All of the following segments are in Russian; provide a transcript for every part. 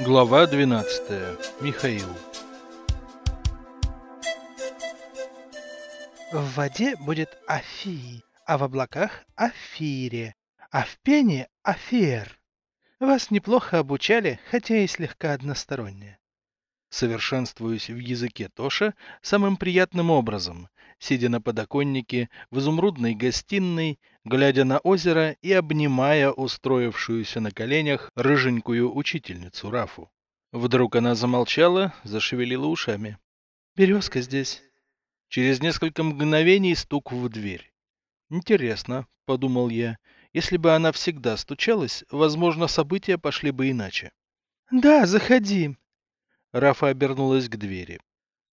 Глава 12. Михаил. В воде будет Афи, а в облаках Афире, а в пене Афер. Вас неплохо обучали, хотя и слегка односторонне. Совершенствуюсь в языке Тоша самым приятным образом, сидя на подоконнике в изумрудной гостиной, глядя на озеро и обнимая устроившуюся на коленях рыженькую учительницу Рафу. Вдруг она замолчала, зашевелила ушами. «Березка здесь». Через несколько мгновений стук в дверь. «Интересно», — подумал я, — «если бы она всегда стучалась, возможно, события пошли бы иначе». «Да, заходи». Рафа обернулась к двери.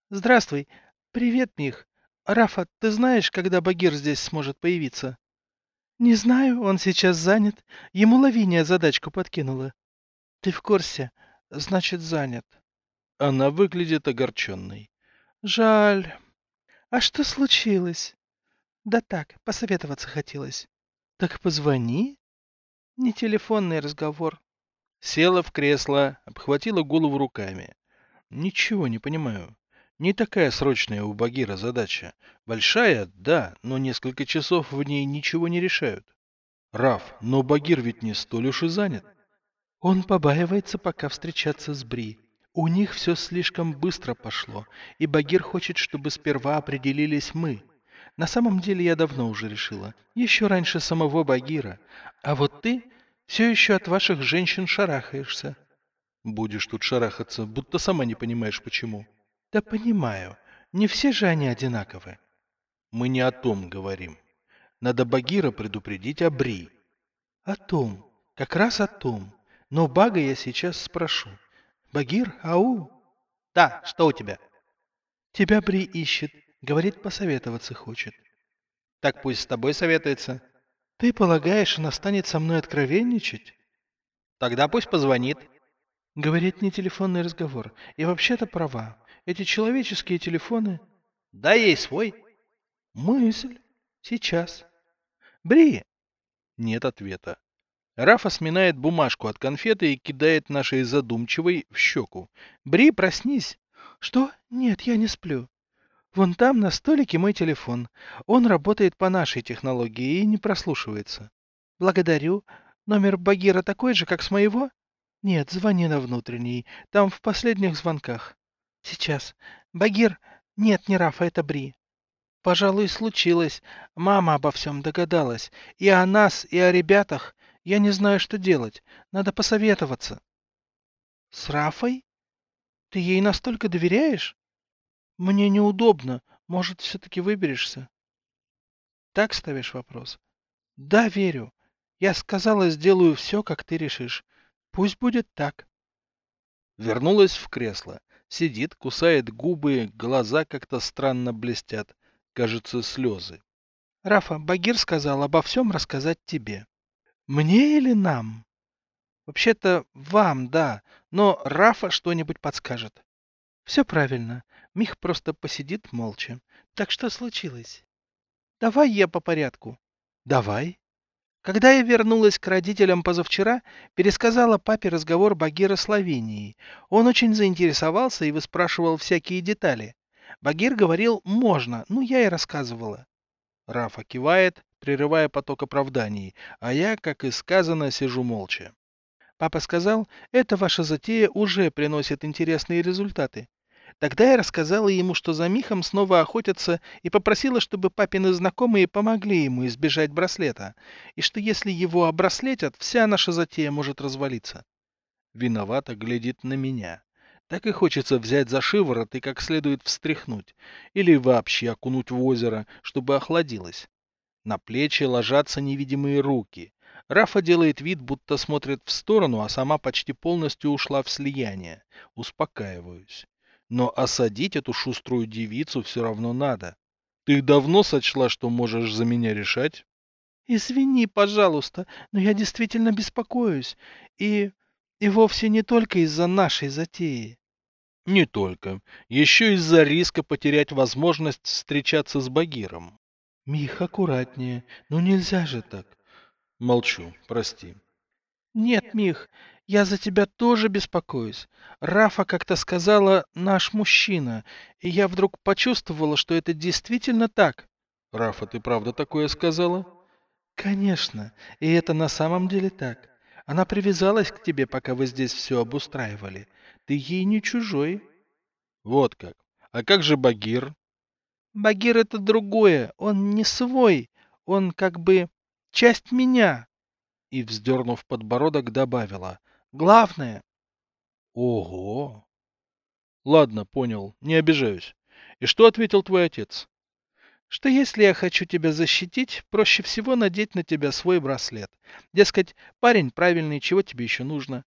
«Здравствуй. Привет, Мих. Рафа, ты знаешь, когда Багир здесь сможет появиться? Не знаю, он сейчас занят. Ему Лавиния задачку подкинула. Ты в курсе? Значит, занят. Она выглядит огорченной. Жаль. А что случилось? Да так, посоветоваться хотелось. Так позвони. Не телефонный разговор. Села в кресло, обхватила голову руками. Ничего не понимаю. Не такая срочная у Багира задача. Большая, да, но несколько часов в ней ничего не решают. Раф, но Багир ведь не столь уж и занят. Он побаивается пока встречаться с Бри. У них все слишком быстро пошло, и Багир хочет, чтобы сперва определились мы. На самом деле я давно уже решила, еще раньше самого Багира. А вот ты все еще от ваших женщин шарахаешься. Будешь тут шарахаться, будто сама не понимаешь почему. Да понимаю. Не все же они одинаковы. Мы не о том говорим. Надо Багира предупредить о Бри. О том. Как раз о том. Но Бага я сейчас спрошу. Багир, ау? Да, что у тебя? Тебя Бри ищет. Говорит, посоветоваться хочет. Так пусть с тобой советуется. Ты полагаешь, она станет со мной откровенничать? Тогда пусть позвонит. Говорит, не телефонный разговор. И вообще-то права. Эти человеческие телефоны... Дай ей свой. Мысль. Сейчас. Бри! Нет ответа. Рафа сминает бумажку от конфеты и кидает нашей задумчивой в щеку. Бри, проснись. Что? Нет, я не сплю. Вон там на столике мой телефон. Он работает по нашей технологии и не прослушивается. Благодарю. Номер Багира такой же, как с моего? Нет, звони на внутренний. Там в последних звонках. Сейчас. Багир... Нет, не Рафа, это Бри. Пожалуй, случилось. Мама обо всем догадалась. И о нас, и о ребятах. Я не знаю, что делать. Надо посоветоваться. С Рафой? Ты ей настолько доверяешь? Мне неудобно. Может, все-таки выберешься? Так ставишь вопрос? Да, верю. Я сказала, сделаю все, как ты решишь. Пусть будет так. Вернулась в кресло. Сидит, кусает губы, глаза как-то странно блестят. Кажется, слезы. Рафа, Багир сказал обо всем рассказать тебе. Мне или нам? Вообще-то вам, да, но Рафа что-нибудь подскажет. Все правильно. Мих просто посидит молча. Так что случилось? Давай я по порядку. Давай. Когда я вернулась к родителям позавчера, пересказала папе разговор Багира с Словенией. Он очень заинтересовался и выспрашивал всякие детали. Багир говорил «можно», ну я и рассказывала. Рафа кивает, прерывая поток оправданий, а я, как и сказано, сижу молча. Папа сказал, эта ваша затея уже приносит интересные результаты. Тогда я рассказала ему, что за Михом снова охотятся, и попросила, чтобы папины знакомые помогли ему избежать браслета, и что если его обраслетят, вся наша затея может развалиться. Виновато глядит на меня. Так и хочется взять за шиворот и как следует встряхнуть, или вообще окунуть в озеро, чтобы охладилось. На плечи ложатся невидимые руки. Рафа делает вид, будто смотрит в сторону, а сама почти полностью ушла в слияние. Успокаиваюсь. Но осадить эту шуструю девицу все равно надо. Ты давно сочла, что можешь за меня решать? Извини, пожалуйста, но я действительно беспокоюсь. И... и вовсе не только из-за нашей затеи. Не только. Еще из-за риска потерять возможность встречаться с Багиром. Мих, аккуратнее. Ну нельзя же так. Молчу, прости. Нет, Мих, я за тебя тоже беспокоюсь. Рафа как-то сказала «наш мужчина», и я вдруг почувствовала, что это действительно так. Рафа, ты правда такое сказала? Конечно, и это на самом деле так. Она привязалась к тебе, пока вы здесь все обустраивали. Ты ей не чужой. Вот как. А как же Багир? Багир это другое, он не свой, он как бы часть меня. И, вздернув подбородок, добавила. Главное. Ого. Ладно, понял, не обижаюсь. И что ответил твой отец? что если я хочу тебя защитить, проще всего надеть на тебя свой браслет. Дескать, парень правильный, чего тебе еще нужно?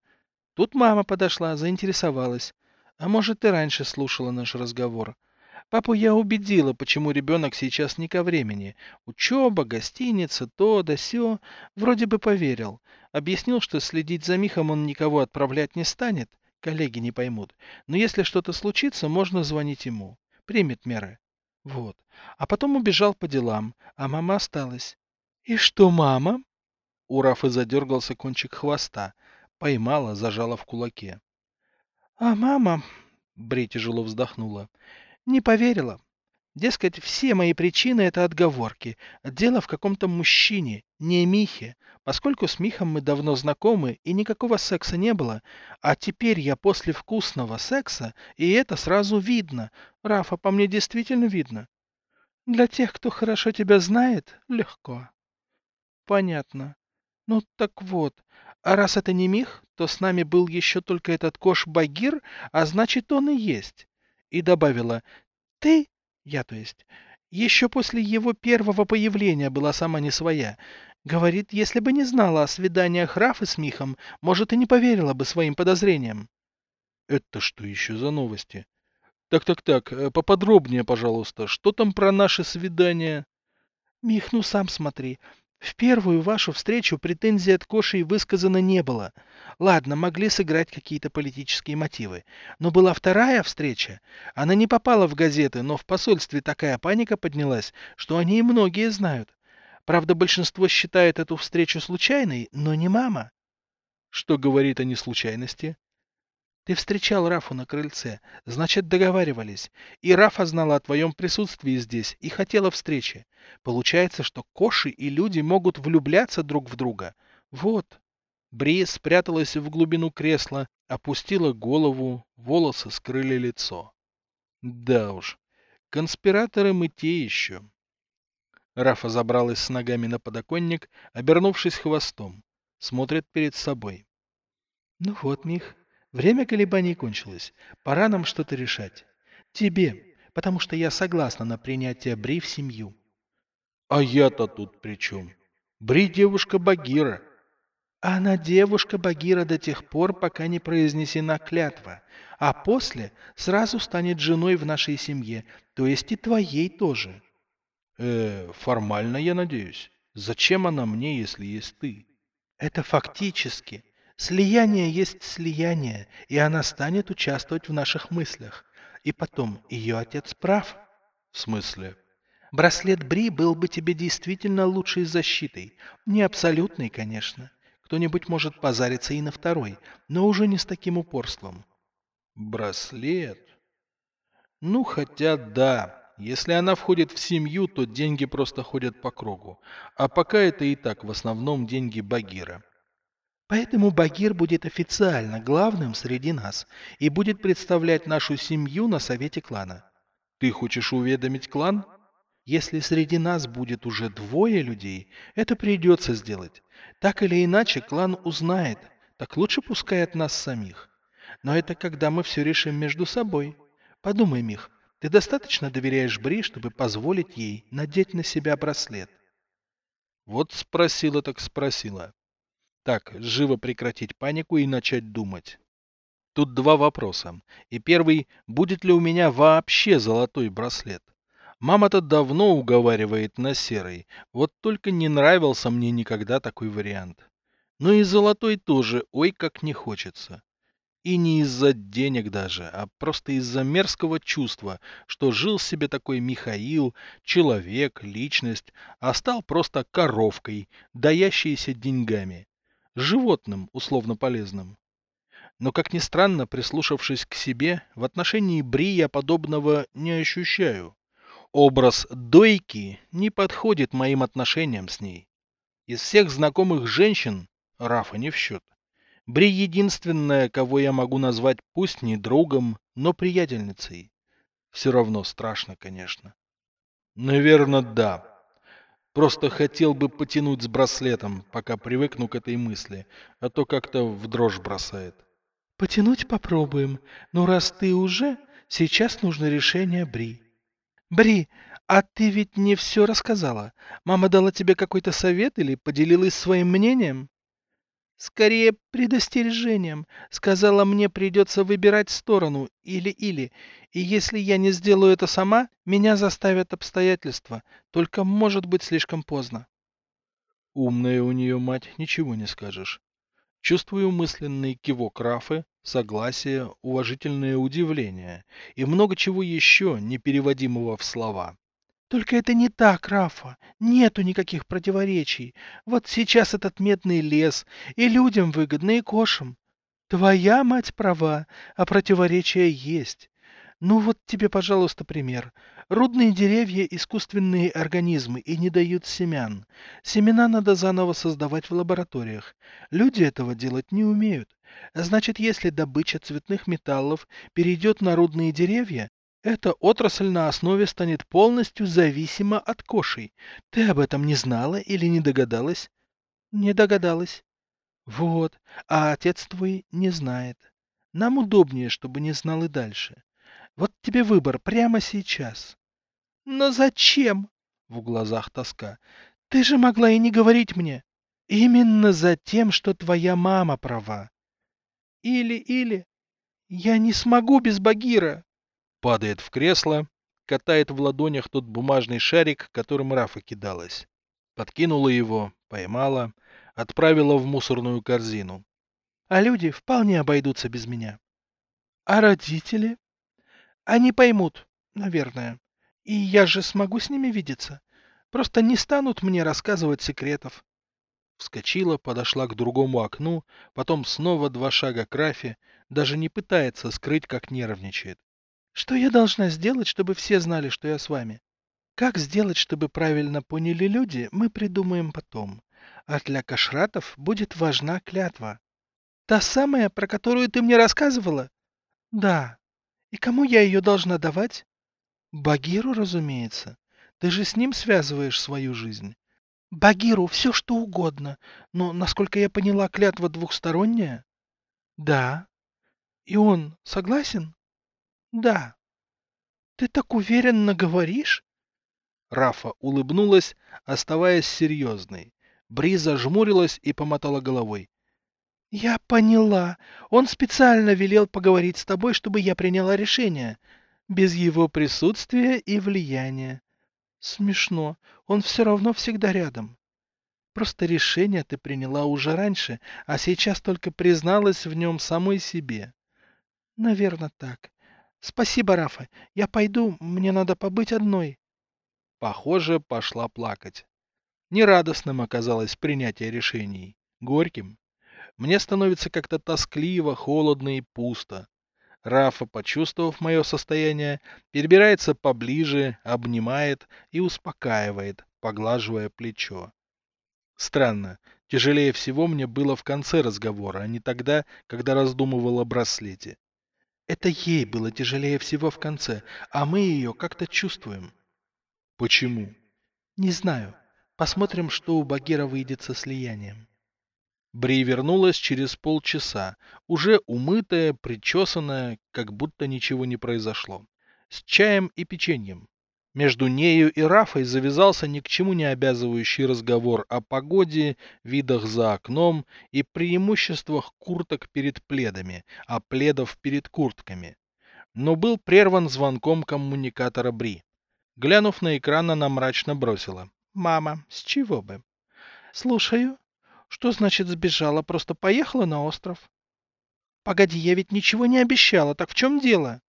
Тут мама подошла, заинтересовалась. А может, ты раньше слушала наш разговор. Папу я убедила, почему ребенок сейчас не ко времени. Учеба, гостиница, то да сё. Вроде бы поверил. Объяснил, что следить за Михом он никого отправлять не станет. Коллеги не поймут. Но если что-то случится, можно звонить ему. Примет меры. Вот. А потом убежал по делам, а мама осталась. И что мама? У Рафы задергался кончик хвоста. Поймала, зажала в кулаке. А мама, Бри тяжело вздохнула, не поверила. Дескать, все мои причины — это отговорки. Дело в каком-то мужчине, не Михе. Поскольку с Михом мы давно знакомы и никакого секса не было, а теперь я после вкусного секса, и это сразу видно. Рафа, по мне действительно видно. Для тех, кто хорошо тебя знает, легко. Понятно. Ну так вот, а раз это не Мих, то с нами был еще только этот Кош Багир, а значит он и есть. И добавила, ты я, то есть. Еще после его первого появления была сама не своя. Говорит, если бы не знала о свиданиях Рафы с Михом, может, и не поверила бы своим подозрениям. Это что еще за новости? Так-так-так, э, поподробнее, пожалуйста. Что там про наши свидания? Мих, ну сам смотри. В первую вашу встречу претензий от Коши высказано не было. Ладно, могли сыграть какие-то политические мотивы. Но была вторая встреча. Она не попала в газеты, но в посольстве такая паника поднялась, что они и многие знают. Правда, большинство считает эту встречу случайной, но не мама. Что говорит о неслучайности? Ты встречал Рафу на крыльце, значит, договаривались. И Рафа знала о твоем присутствии здесь и хотела встречи. Получается, что коши и люди могут влюбляться друг в друга. Вот. Бри спряталась в глубину кресла, опустила голову, волосы скрыли лицо. Да уж, конспираторы мы те еще. Рафа забралась с ногами на подоконник, обернувшись хвостом. Смотрит перед собой. Ну вот, Мих, Время колебаний кончилось. Пора нам что-то решать. Тебе, потому что я согласна на принятие Бри в семью. А я-то тут при чем? Бри девушка Багира. Она девушка Багира до тех пор, пока не произнесена клятва, а после сразу станет женой в нашей семье, то есть и твоей тоже. Э, формально, я надеюсь. Зачем она мне, если есть ты? Это фактически. Слияние есть слияние, и она станет участвовать в наших мыслях. И потом, ее отец прав. В смысле? Браслет Бри был бы тебе действительно лучшей защитой. Не абсолютной, конечно. Кто-нибудь может позариться и на второй, но уже не с таким упорством. Браслет? Ну, хотя да. Если она входит в семью, то деньги просто ходят по кругу. А пока это и так в основном деньги Багира. Поэтому Багир будет официально главным среди нас и будет представлять нашу семью на совете клана. Ты хочешь уведомить клан? Если среди нас будет уже двое людей, это придется сделать. Так или иначе, клан узнает, так лучше пускай от нас самих. Но это когда мы все решим между собой. Подумай, Мих, ты достаточно доверяешь Бри, чтобы позволить ей надеть на себя браслет? Вот спросила так спросила. Так, живо прекратить панику и начать думать. Тут два вопроса. И первый, будет ли у меня вообще золотой браслет? Мама-то давно уговаривает на серый, вот только не нравился мне никогда такой вариант. Ну и золотой тоже, ой, как не хочется. И не из-за денег даже, а просто из-за мерзкого чувства, что жил себе такой Михаил, человек, личность, а стал просто коровкой, даящейся деньгами. Животным условно полезным. Но, как ни странно, прислушавшись к себе, в отношении Бри я подобного не ощущаю. Образ дойки не подходит моим отношениям с ней. Из всех знакомых женщин, Рафа не в счет, Бри единственная, кого я могу назвать пусть не другом, но приятельницей. Все равно страшно, конечно. Наверное, да. Просто хотел бы потянуть с браслетом, пока привыкну к этой мысли, а то как-то в дрожь бросает. Потянуть попробуем, но раз ты уже, сейчас нужно решение Бри. Бри, а ты ведь не все рассказала. Мама дала тебе какой-то совет или поделилась своим мнением? Скорее, предостережением. Сказала, мне придется выбирать сторону, или-или. И если я не сделаю это сама, меня заставят обстоятельства. Только может быть слишком поздно. Умная у нее мать, ничего не скажешь. Чувствую мысленный кивок Рафы, согласие, уважительное удивление и много чего еще, непереводимого в слова. Только это не так, Рафа. Нету никаких противоречий. Вот сейчас этот медный лес, и людям выгодно, и кошам. Твоя мать права, а противоречия есть. Ну вот тебе, пожалуйста, пример. Рудные деревья – искусственные организмы и не дают семян. Семена надо заново создавать в лабораториях. Люди этого делать не умеют. Значит, если добыча цветных металлов перейдет на рудные деревья, эта отрасль на основе станет полностью зависима от кошей. Ты об этом не знала или не догадалась? Не догадалась. Вот, а отец твой не знает. Нам удобнее, чтобы не знал и дальше. Вот тебе выбор прямо сейчас. Но зачем? В глазах тоска. Ты же могла и не говорить мне. Именно за тем, что твоя мама права. Или-или. Я не смогу без Багира падает в кресло, катает в ладонях тот бумажный шарик, которым Рафа кидалась. Подкинула его, поймала, отправила в мусорную корзину. А люди вполне обойдутся без меня. А родители? Они поймут, наверное. И я же смогу с ними видеться. Просто не станут мне рассказывать секретов. Вскочила, подошла к другому окну, потом снова два шага к Рафе, даже не пытается скрыть, как нервничает. Что я должна сделать, чтобы все знали, что я с вами? Как сделать, чтобы правильно поняли люди, мы придумаем потом. А для кашратов будет важна клятва. Та самая, про которую ты мне рассказывала? Да. И кому я ее должна давать? Багиру, разумеется. Ты же с ним связываешь свою жизнь. Багиру все что угодно, но, насколько я поняла, клятва двухсторонняя? Да. И он согласен? Да. Ты так уверенно говоришь? Рафа улыбнулась, оставаясь серьезной. Бриза жмурилась и помотала головой. Я поняла. Он специально велел поговорить с тобой, чтобы я приняла решение. Без его присутствия и влияния. Смешно. Он все равно всегда рядом. Просто решение ты приняла уже раньше, а сейчас только призналась в нем самой себе. Наверное, так. Спасибо, Рафа. Я пойду, мне надо побыть одной. Похоже, пошла плакать. Нерадостным оказалось принятие решений. Горьким. Мне становится как-то тоскливо, холодно и пусто. Рафа, почувствовав мое состояние, перебирается поближе, обнимает и успокаивает, поглаживая плечо. Странно, тяжелее всего мне было в конце разговора, а не тогда, когда раздумывал о браслете. Это ей было тяжелее всего в конце, а мы ее как-то чувствуем. Почему? Не знаю. Посмотрим, что у Багира выйдет со слиянием. Бри вернулась через полчаса, уже умытая, причесанная, как будто ничего не произошло, с чаем и печеньем. Между нею и Рафой завязался ни к чему не обязывающий разговор о погоде, видах за окном и преимуществах курток перед пледами, а пледов перед куртками. Но был прерван звонком коммуникатора Бри. Глянув на экран, она мрачно бросила. «Мама, с чего бы?» «Слушаю. Что значит сбежала? Просто поехала на остров?» «Погоди, я ведь ничего не обещала. Так в чем дело?»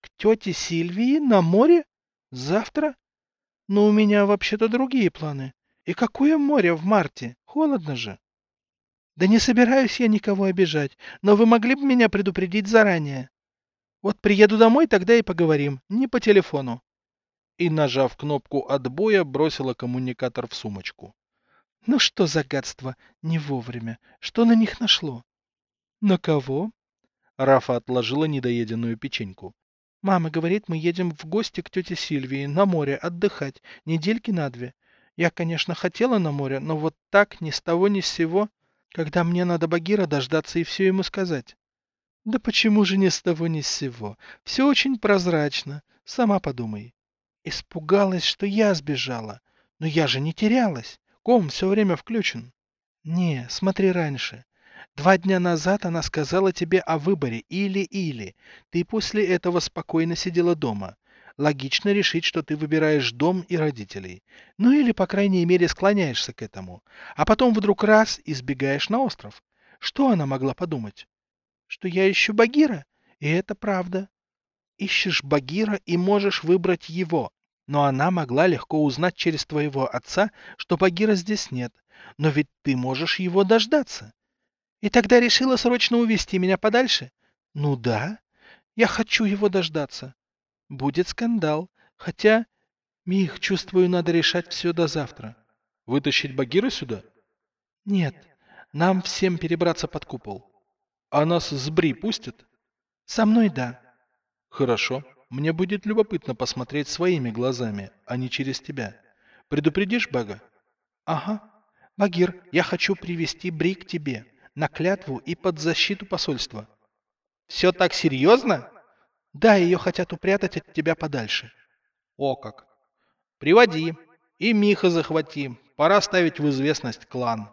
«К тете Сильвии на море?» Завтра? Но у меня вообще-то другие планы. И какое море в марте? Холодно же. Да не собираюсь я никого обижать, но вы могли бы меня предупредить заранее. Вот приеду домой, тогда и поговорим, не по телефону. И, нажав кнопку отбоя, бросила коммуникатор в сумочку. Ну что за гадство, не вовремя. Что на них нашло? На кого? Рафа отложила недоеденную печеньку. Мама говорит, мы едем в гости к тете Сильвии на море отдыхать, недельки на две. Я, конечно, хотела на море, но вот так, ни с того ни с сего, когда мне надо Багира дождаться и все ему сказать. Да почему же ни с того ни с сего? Все очень прозрачно, сама подумай. Испугалась, что я сбежала. Но я же не терялась. Ком все время включен. Не, смотри раньше. Два дня назад она сказала тебе о выборе или-или. Ты после этого спокойно сидела дома. Логично решить, что ты выбираешь дом и родителей. Ну или, по крайней мере, склоняешься к этому. А потом вдруг раз избегаешь на остров. Что она могла подумать? Что я ищу Багира? И это правда. Ищешь Багира и можешь выбрать его. Но она могла легко узнать через твоего отца, что Багира здесь нет. Но ведь ты можешь его дождаться. И тогда решила срочно увести меня подальше? Ну да, я хочу его дождаться. Будет скандал. Хотя, Мих, чувствую, надо решать все до завтра. Вытащить Багира сюда? Нет, нам всем перебраться под купол. А нас с Бри пустят? Со мной да. Хорошо. Мне будет любопытно посмотреть своими глазами, а не через тебя. Предупредишь Бага? Ага. Багир, я хочу привести Бри к тебе на клятву и под защиту посольства. Все так серьезно? Да, ее хотят упрятать от тебя подальше. О как. Приводи. И Миха захвати. Пора ставить в известность клан.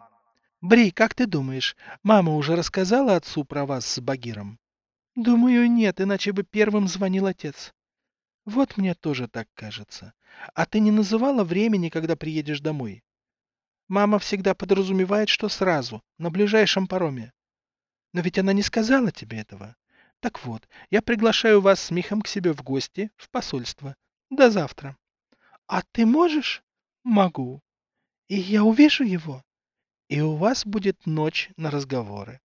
Бри, как ты думаешь, мама уже рассказала отцу про вас с Багиром? Думаю, нет, иначе бы первым звонил отец. Вот мне тоже так кажется. А ты не называла времени, когда приедешь домой? Мама всегда подразумевает, что сразу, на ближайшем пароме. Но ведь она не сказала тебе этого. Так вот, я приглашаю вас с Михом к себе в гости, в посольство. До завтра. А ты можешь? Могу. И я увижу его. И у вас будет ночь на разговоры.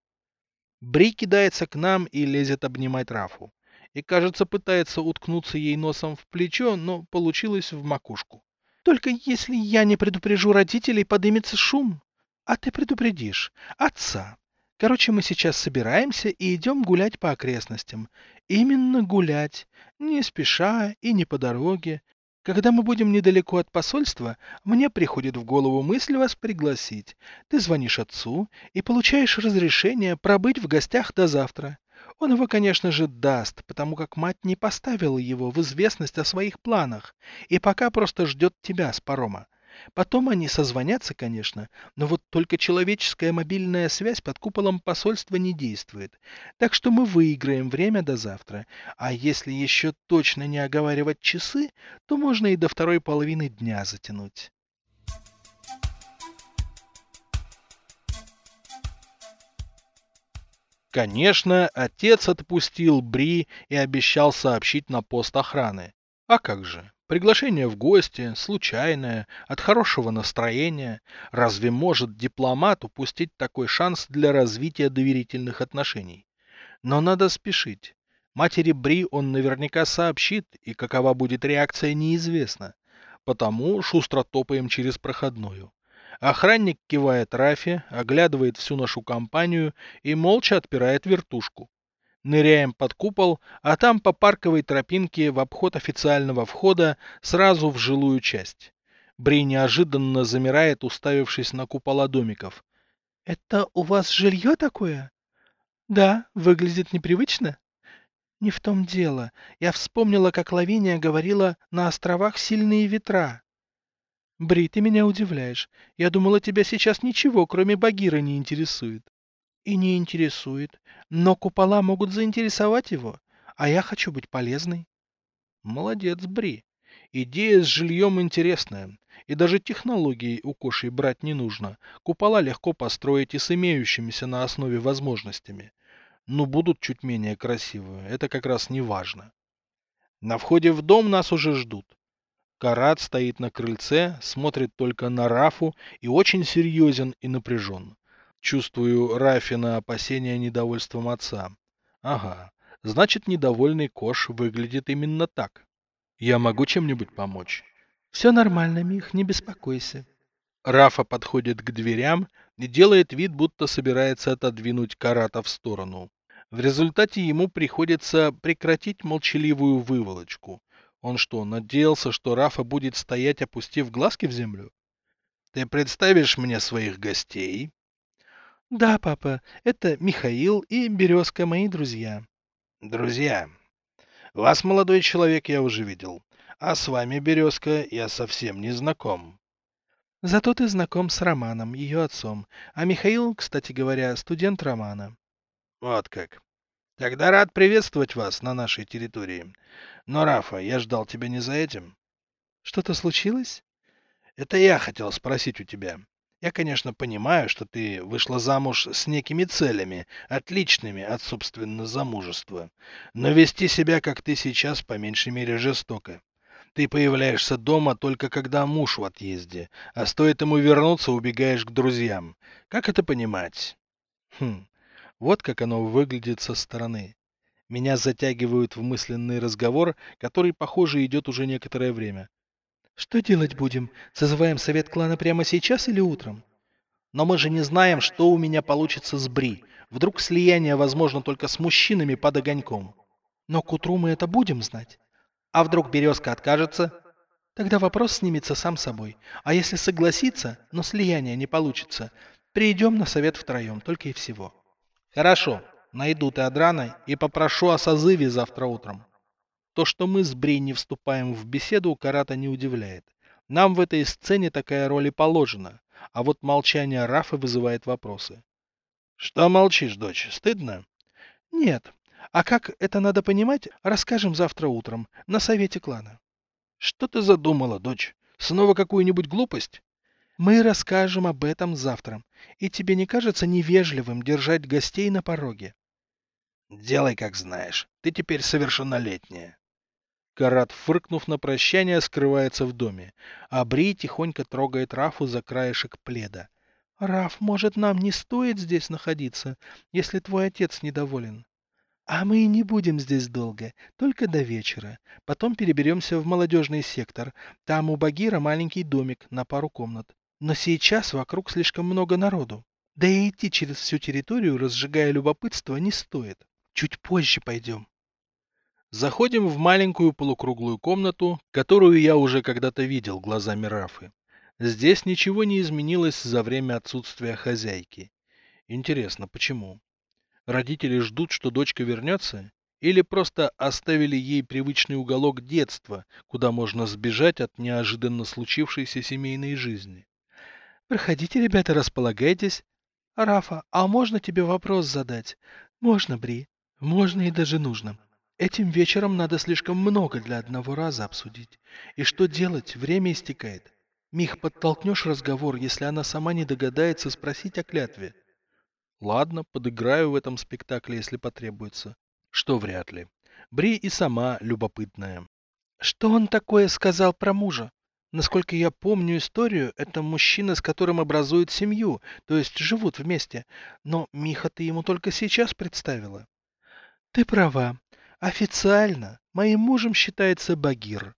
Бри кидается к нам и лезет обнимать Рафу. И, кажется, пытается уткнуться ей носом в плечо, но получилось в макушку. Только если я не предупрежу родителей, подымется шум. А ты предупредишь. Отца. Короче, мы сейчас собираемся и идем гулять по окрестностям. Именно гулять. Не спеша и не по дороге. Когда мы будем недалеко от посольства, мне приходит в голову мысль вас пригласить. Ты звонишь отцу и получаешь разрешение пробыть в гостях до завтра. Он его, конечно же, даст, потому как мать не поставила его в известность о своих планах, и пока просто ждет тебя с парома. Потом они созвонятся, конечно, но вот только человеческая мобильная связь под куполом посольства не действует. Так что мы выиграем время до завтра. А если еще точно не оговаривать часы, то можно и до второй половины дня затянуть. Конечно, отец отпустил Бри и обещал сообщить на пост охраны. А как же? Приглашение в гости, случайное, от хорошего настроения. Разве может дипломат упустить такой шанс для развития доверительных отношений? Но надо спешить. Матери Бри он наверняка сообщит, и какова будет реакция, неизвестно. Потому шустро топаем через проходную. Охранник кивает Рафе, оглядывает всю нашу компанию и молча отпирает вертушку. Ныряем под купол, а там по парковой тропинке в обход официального входа сразу в жилую часть. Бри неожиданно замирает, уставившись на купола домиков. «Это у вас жилье такое?» «Да, выглядит непривычно». «Не в том дело. Я вспомнила, как Лавиния говорила, на островах сильные ветра. Бри, ты меня удивляешь. Я думала, тебя сейчас ничего, кроме Багира, не интересует. И не интересует. Но купола могут заинтересовать его. А я хочу быть полезной. Молодец, Бри. Идея с жильем интересная. И даже технологии у Коши брать не нужно. Купола легко построить и с имеющимися на основе возможностями. Но будут чуть менее красивые. Это как раз не важно. На входе в дом нас уже ждут. Карат стоит на крыльце, смотрит только на Рафу и очень серьезен и напряжен. Чувствую Рафина опасения недовольством отца. Ага, значит, недовольный Кош выглядит именно так. Я могу чем-нибудь помочь? Все нормально, Мих, не беспокойся. Рафа подходит к дверям и делает вид, будто собирается отодвинуть Карата в сторону. В результате ему приходится прекратить молчаливую выволочку. Он что, надеялся, что Рафа будет стоять, опустив глазки в землю? Ты представишь мне своих гостей? Да, папа, это Михаил и Березка, мои друзья. Друзья. Вас, молодой человек, я уже видел. А с вами, Березка, я совсем не знаком. Зато ты знаком с Романом, ее отцом. А Михаил, кстати говоря, студент Романа. Вот как. Тогда рад приветствовать вас на нашей территории. Но, Рафа, я ждал тебя не за этим. Что-то случилось? Это я хотел спросить у тебя. Я, конечно, понимаю, что ты вышла замуж с некими целями, отличными от, собственно, замужества. Но вести себя, как ты сейчас, по меньшей мере, жестоко. Ты появляешься дома только когда муж в отъезде, а стоит ему вернуться, убегаешь к друзьям. Как это понимать? Хм, вот как оно выглядит со стороны. Меня затягивают в мысленный разговор, который, похоже, идет уже некоторое время. Что делать будем? Созываем совет клана прямо сейчас или утром? Но мы же не знаем, что у меня получится с Бри. Вдруг слияние возможно только с мужчинами под огоньком. Но к утру мы это будем знать. А вдруг Березка откажется? Тогда вопрос снимется сам собой. А если согласится, но слияние не получится, придем на совет втроем, только и всего. Хорошо, найду Теодрана и попрошу о созыве завтра утром. То, что мы с Бри не вступаем в беседу, Карата не удивляет. Нам в этой сцене такая роль и положена, а вот молчание Рафа вызывает вопросы. Что молчишь, дочь? Стыдно? Нет. А как это надо понимать, расскажем завтра утром на совете клана. Что ты задумала, дочь? Снова какую-нибудь глупость? Мы расскажем об этом завтра. И тебе не кажется невежливым держать гостей на пороге? Делай, как знаешь. Ты теперь совершеннолетняя. Карат, фыркнув на прощание, скрывается в доме, а Бри тихонько трогает Рафу за краешек пледа. «Раф, может, нам не стоит здесь находиться, если твой отец недоволен?» «А мы не будем здесь долго, только до вечера. Потом переберемся в молодежный сектор. Там у Багира маленький домик на пару комнат. Но сейчас вокруг слишком много народу. Да и идти через всю территорию, разжигая любопытство, не стоит. Чуть позже пойдем». Заходим в маленькую полукруглую комнату, которую я уже когда-то видел глазами Рафы. Здесь ничего не изменилось за время отсутствия хозяйки. Интересно, почему? Родители ждут, что дочка вернется? Или просто оставили ей привычный уголок детства, куда можно сбежать от неожиданно случившейся семейной жизни? Проходите, ребята, располагайтесь. Рафа, а можно тебе вопрос задать? Можно, Бри. Можно и даже нужно. Этим вечером надо слишком много для одного раза обсудить. И что делать? Время истекает. Мих, подтолкнешь разговор, если она сама не догадается спросить о клятве? Ладно, подыграю в этом спектакле, если потребуется. Что вряд ли. Бри и сама любопытная. Что он такое сказал про мужа? Насколько я помню историю, это мужчина, с которым образуют семью, то есть живут вместе. Но Миха ты ему только сейчас представила. Ты права. Официально моим мужем считается Багир.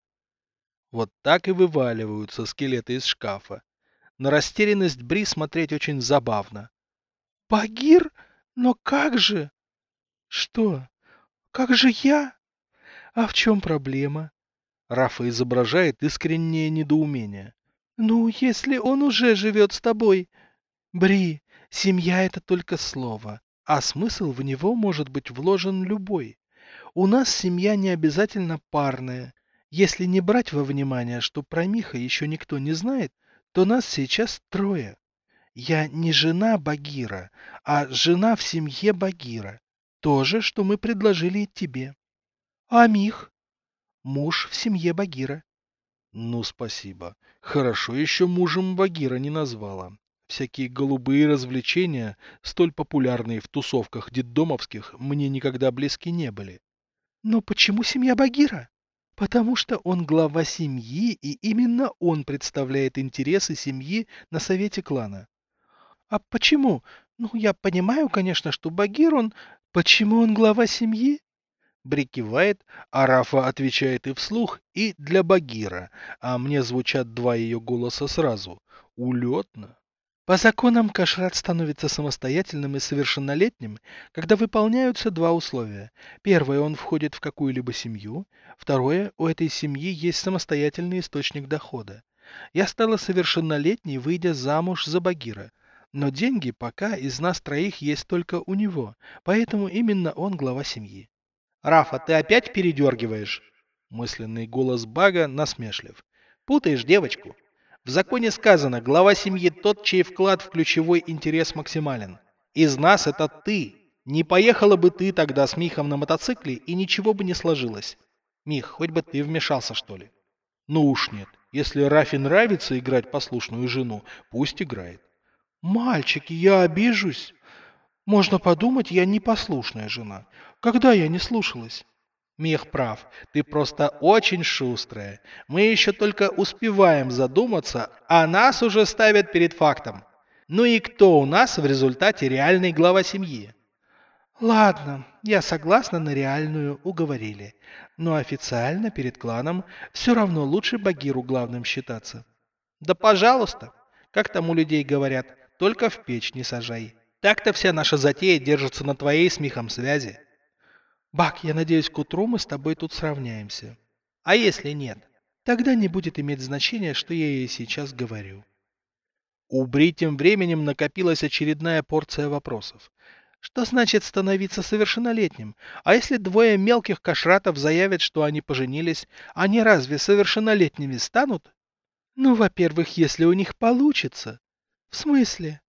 Вот так и вываливаются скелеты из шкафа. На растерянность Бри смотреть очень забавно. Багир? Но как же? Что? Как же я? А в чем проблема? Рафа изображает искреннее недоумение. Ну, если он уже живет с тобой. Бри, семья это только слово, а смысл в него может быть вложен любой. У нас семья не обязательно парная. Если не брать во внимание, что про Миха еще никто не знает, то нас сейчас трое. Я не жена Багира, а жена в семье Багира. То же, что мы предложили тебе. А Мих? Муж в семье Багира. Ну, спасибо. Хорошо еще мужем Багира не назвала. Всякие голубые развлечения, столь популярные в тусовках детдомовских, мне никогда близки не были. Но почему семья Багира? Потому что он глава семьи, и именно он представляет интересы семьи на совете клана. А почему? Ну, я понимаю, конечно, что Багир, он... Почему он глава семьи? Бри кивает, а Рафа отвечает и вслух, и для Багира, а мне звучат два ее голоса сразу. Улетно. По законам Кашрат становится самостоятельным и совершеннолетним, когда выполняются два условия. Первое, он входит в какую-либо семью. Второе, у этой семьи есть самостоятельный источник дохода. Я стала совершеннолетней, выйдя замуж за Багира. Но деньги пока из нас троих есть только у него, поэтому именно он глава семьи. «Рафа, ты опять передергиваешь?» Мысленный голос Бага насмешлив. «Путаешь девочку. В законе сказано, глава семьи тот, чей вклад в ключевой интерес максимален. Из нас это ты. Не поехала бы ты тогда с Михом на мотоцикле, и ничего бы не сложилось. Мих, хоть бы ты вмешался, что ли?» «Ну уж нет. Если Рафе нравится играть послушную жену, пусть играет. Мальчики, я обижусь. Можно подумать, я непослушная жена. Когда я не слушалась? Мех прав, ты просто очень шустрая. Мы еще только успеваем задуматься, а нас уже ставят перед фактом. Ну и кто у нас в результате реальный глава семьи? Ладно, я согласна на реальную, уговорили. Но официально перед кланом все равно лучше Багиру главным считаться. Да пожалуйста. Как там у людей говорят, только в печь не сажай. Так-то вся наша затея держится на твоей с Михом связи. Бак, я надеюсь, к утру мы с тобой тут сравняемся. А если нет? Тогда не будет иметь значения, что я ей сейчас говорю. У Бри тем временем накопилась очередная порция вопросов. Что значит становиться совершеннолетним? А если двое мелких кашратов заявят, что они поженились, они разве совершеннолетними станут? Ну, во-первых, если у них получится. В смысле?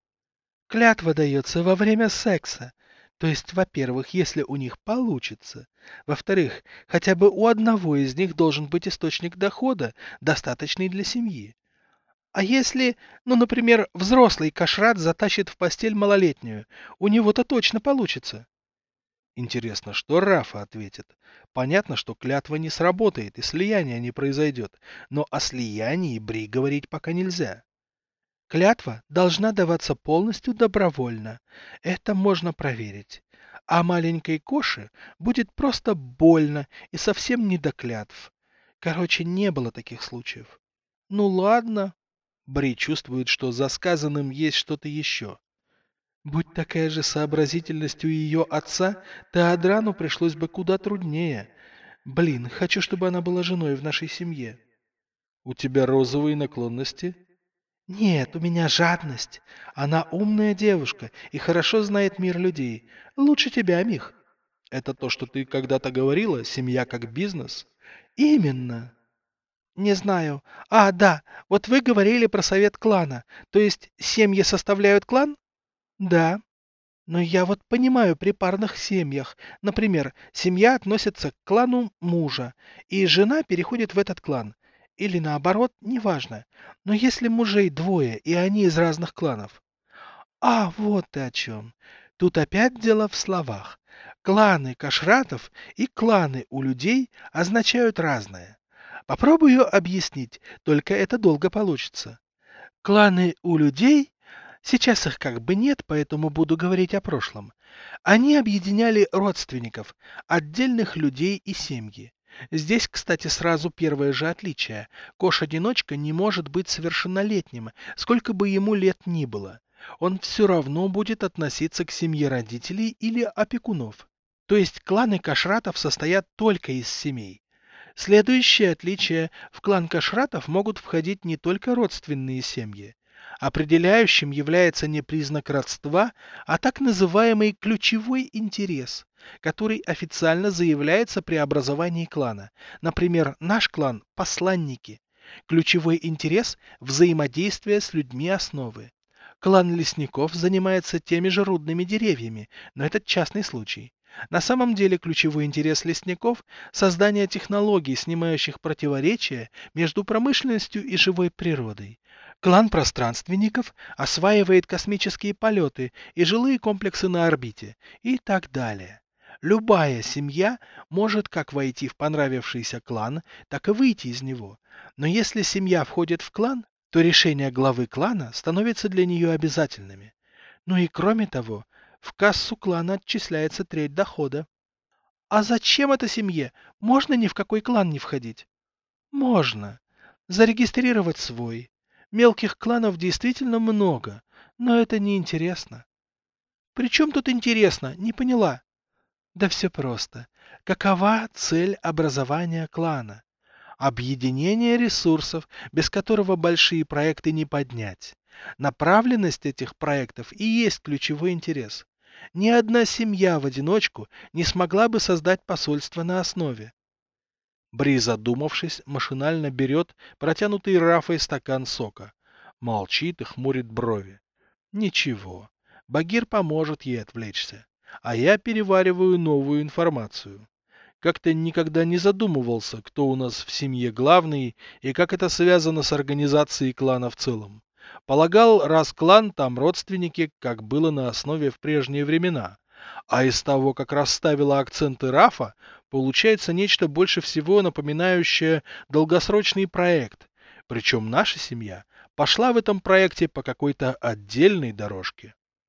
Клятва дается во время секса. То есть, во-первых, если у них получится. Во-вторых, хотя бы у одного из них должен быть источник дохода, достаточный для семьи. А если, ну, например, взрослый кашрат затащит в постель малолетнюю, у него-то точно получится. Интересно, что Рафа ответит? Понятно, что клятва не сработает и слияние не произойдет, но о слиянии Бри говорить пока нельзя. Клятва должна даваться полностью добровольно. Это можно проверить. А маленькой Коше будет просто больно и совсем не до клятв. Короче, не было таких случаев. Ну ладно. Бри чувствует, что за сказанным есть что-то еще. Будь такая же сообразительность у ее отца, Теодрану пришлось бы куда труднее. Блин, хочу, чтобы она была женой в нашей семье. У тебя розовые наклонности? Нет, у меня жадность. Она умная девушка и хорошо знает мир людей. Лучше тебя, Мих. Это то, что ты когда-то говорила, семья как бизнес? Именно. Не знаю. А, да, вот вы говорили про совет клана. То есть семьи составляют клан? Да. Но я вот понимаю при парных семьях. Например, семья относится к клану мужа, и жена переходит в этот клан. Или наоборот, неважно. Но если мужей двое, и они из разных кланов. А, вот ты о чем. Тут опять дело в словах. Кланы кашратов и кланы у людей означают разное. Попробую объяснить, только это долго получится. Кланы у людей, сейчас их как бы нет, поэтому буду говорить о прошлом, они объединяли родственников, отдельных людей и семьи. Здесь, кстати, сразу первое же отличие. Кош-одиночка не может быть совершеннолетним, сколько бы ему лет ни было. Он все равно будет относиться к семье родителей или опекунов. То есть кланы кашратов состоят только из семей. Следующее отличие – в клан кашратов могут входить не только родственные семьи. Определяющим является не признак родства, а так называемый ключевой интерес который официально заявляется при образовании клана. Например, наш клан – посланники. Ключевой интерес – взаимодействие с людьми основы. Клан лесников занимается теми же рудными деревьями, но это частный случай. На самом деле ключевой интерес лесников – создание технологий, снимающих противоречия между промышленностью и живой природой. Клан пространственников осваивает космические полеты и жилые комплексы на орбите и так далее. Любая семья может как войти в понравившийся клан, так и выйти из него. Но если семья входит в клан, то решения главы клана становятся для нее обязательными. Ну и кроме того, в кассу клана отчисляется треть дохода. А зачем это семье? Можно ни в какой клан не входить? Можно. Зарегистрировать свой. Мелких кланов действительно много, но это не интересно. При чем тут интересно? Не поняла. Да все просто. Какова цель образования клана? Объединение ресурсов, без которого большие проекты не поднять. Направленность этих проектов и есть ключевой интерес. Ни одна семья в одиночку не смогла бы создать посольство на основе. Бри, задумавшись, машинально берет протянутый Рафой стакан сока. Молчит и хмурит брови. Ничего, Багир поможет ей отвлечься. А я перевариваю новую информацию. Как-то никогда не задумывался, кто у нас в семье главный и как это связано с организацией клана в целом. Полагал, раз клан, там родственники, как было на основе в прежние времена. А из того, как расставила акценты Рафа, получается нечто больше всего напоминающее долгосрочный проект. Причем наша семья пошла в этом проекте по какой-то отдельной дорожке.